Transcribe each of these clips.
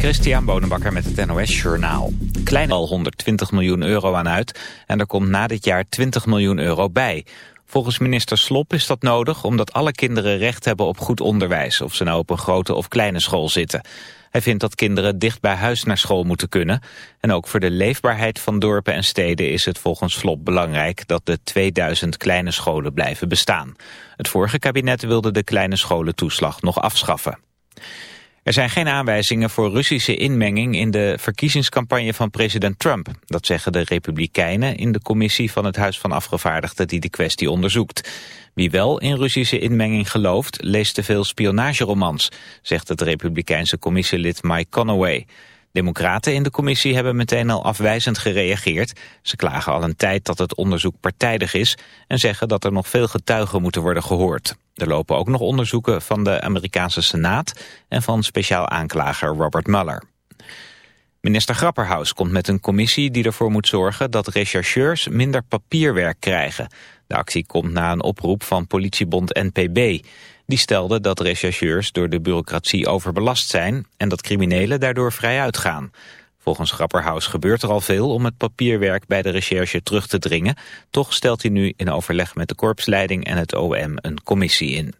Christian Bonenbakker met het NOS Journaal. Klein al 120 miljoen euro aan uit en er komt na dit jaar 20 miljoen euro bij. Volgens minister Slop is dat nodig omdat alle kinderen recht hebben op goed onderwijs... of ze nou op een grote of kleine school zitten. Hij vindt dat kinderen dicht bij huis naar school moeten kunnen. En ook voor de leefbaarheid van dorpen en steden is het volgens Slop belangrijk... dat de 2000 kleine scholen blijven bestaan. Het vorige kabinet wilde de kleine scholentoeslag nog afschaffen. Er zijn geen aanwijzingen voor Russische inmenging in de verkiezingscampagne van president Trump. Dat zeggen de Republikeinen in de commissie van het Huis van Afgevaardigden die de kwestie onderzoekt. Wie wel in Russische inmenging gelooft, leest te veel spionageromans, zegt het Republikeinse commissielid Mike Conaway. Democraten in de commissie hebben meteen al afwijzend gereageerd. Ze klagen al een tijd dat het onderzoek partijdig is en zeggen dat er nog veel getuigen moeten worden gehoord. Er lopen ook nog onderzoeken van de Amerikaanse Senaat en van speciaal aanklager Robert Mueller. Minister Grapperhaus komt met een commissie die ervoor moet zorgen dat rechercheurs minder papierwerk krijgen. De actie komt na een oproep van politiebond NPB. Die stelde dat rechercheurs door de bureaucratie overbelast zijn en dat criminelen daardoor vrij uitgaan. Volgens Grapperhaus gebeurt er al veel om het papierwerk bij de recherche terug te dringen. Toch stelt hij nu in overleg met de korpsleiding en het OM een commissie in.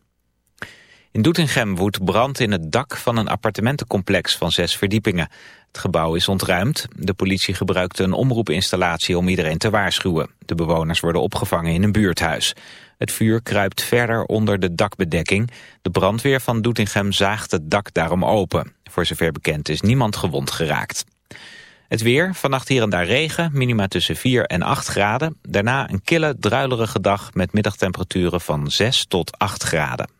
In Doetinchem woedt brand in het dak van een appartementencomplex van zes verdiepingen. Het gebouw is ontruimd. De politie gebruikte een omroepinstallatie om iedereen te waarschuwen. De bewoners worden opgevangen in een buurthuis. Het vuur kruipt verder onder de dakbedekking. De brandweer van Doetinchem zaagt het dak daarom open. Voor zover bekend is niemand gewond geraakt. Het weer, vannacht hier en daar regen, minima tussen 4 en 8 graden. Daarna een kille, druilerige dag met middagtemperaturen van 6 tot 8 graden.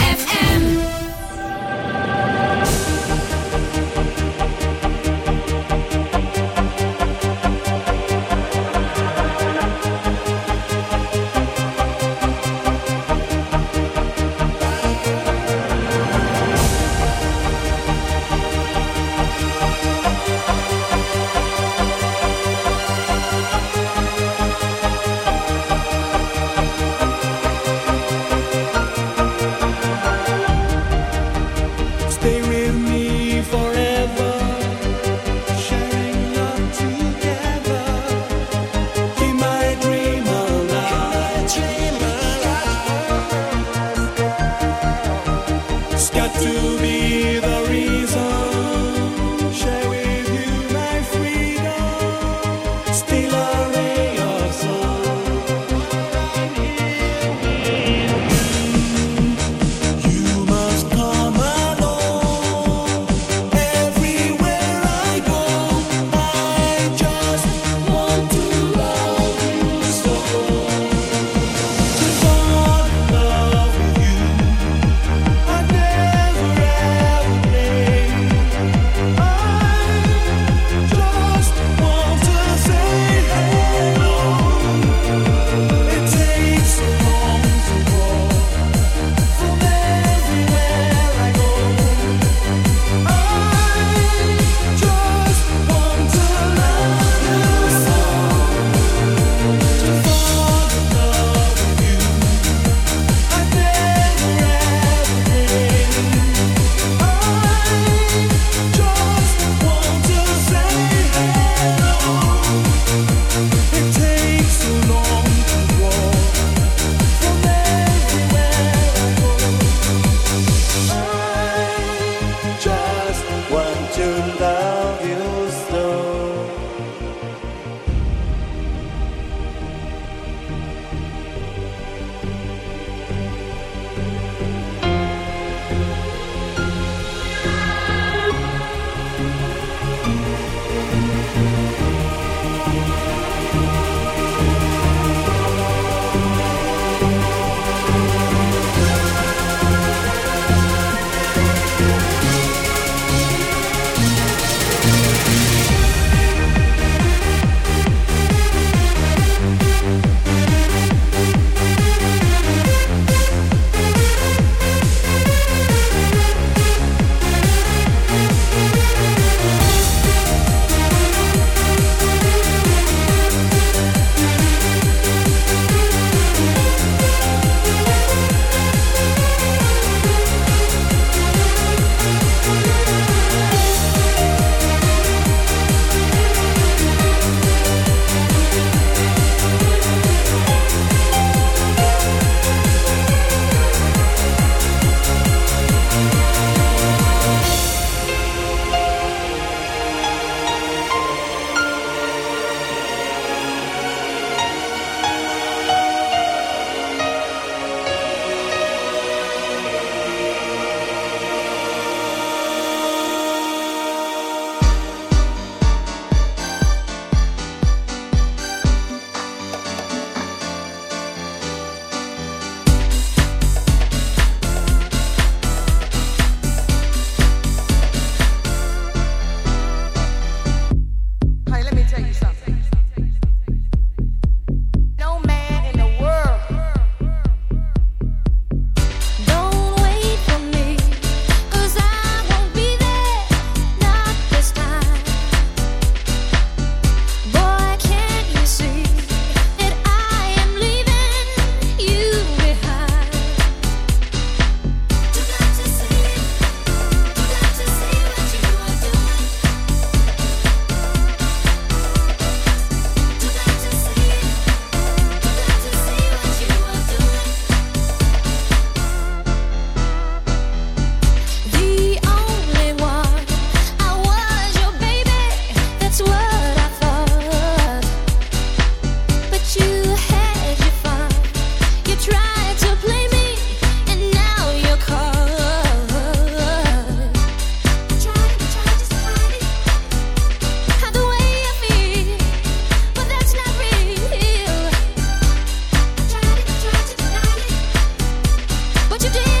do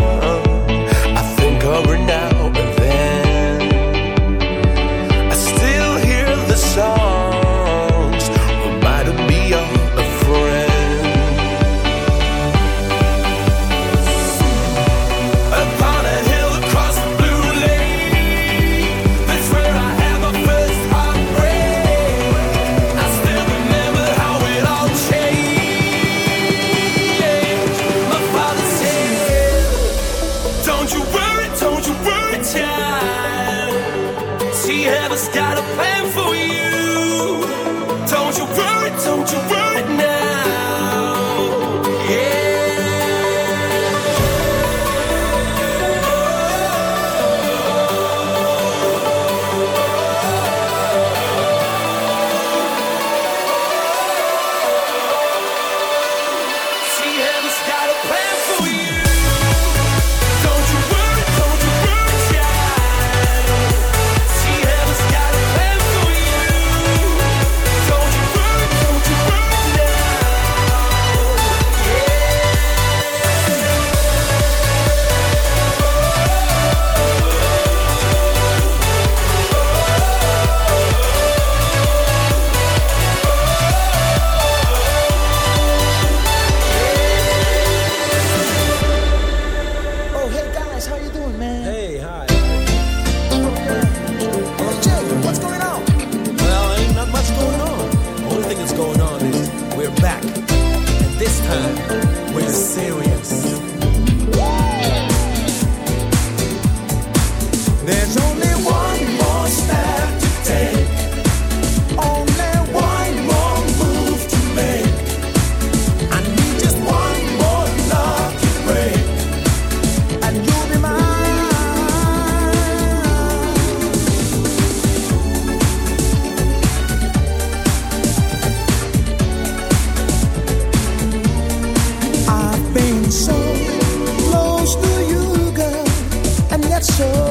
Oh.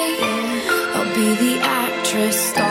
Be the actress starring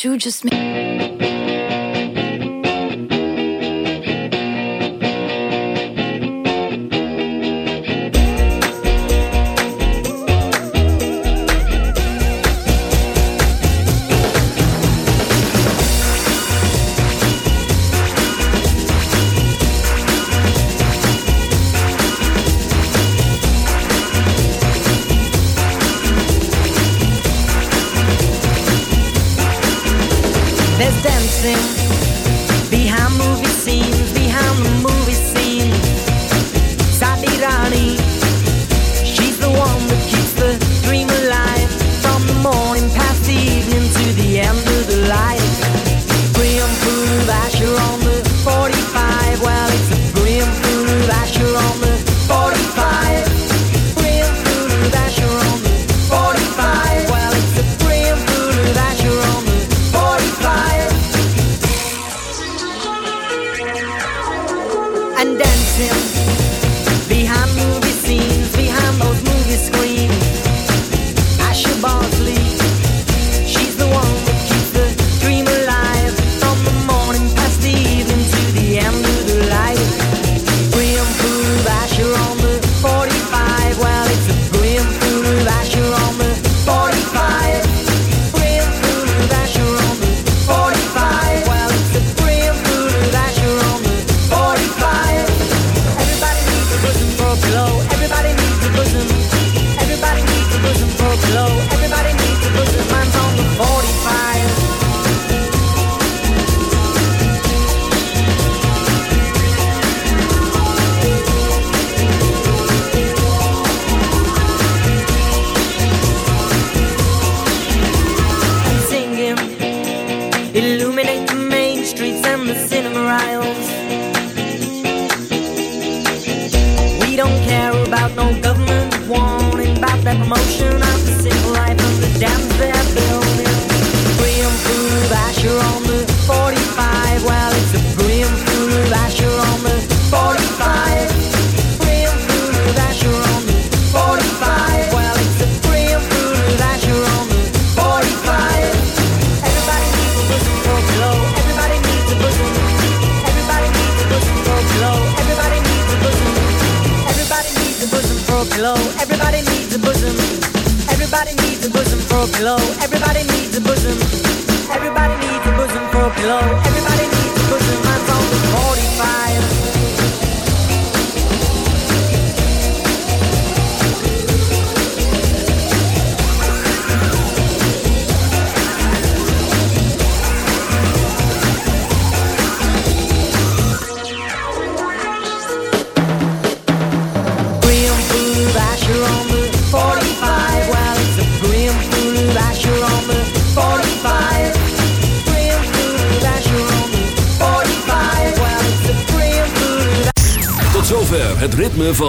You just made.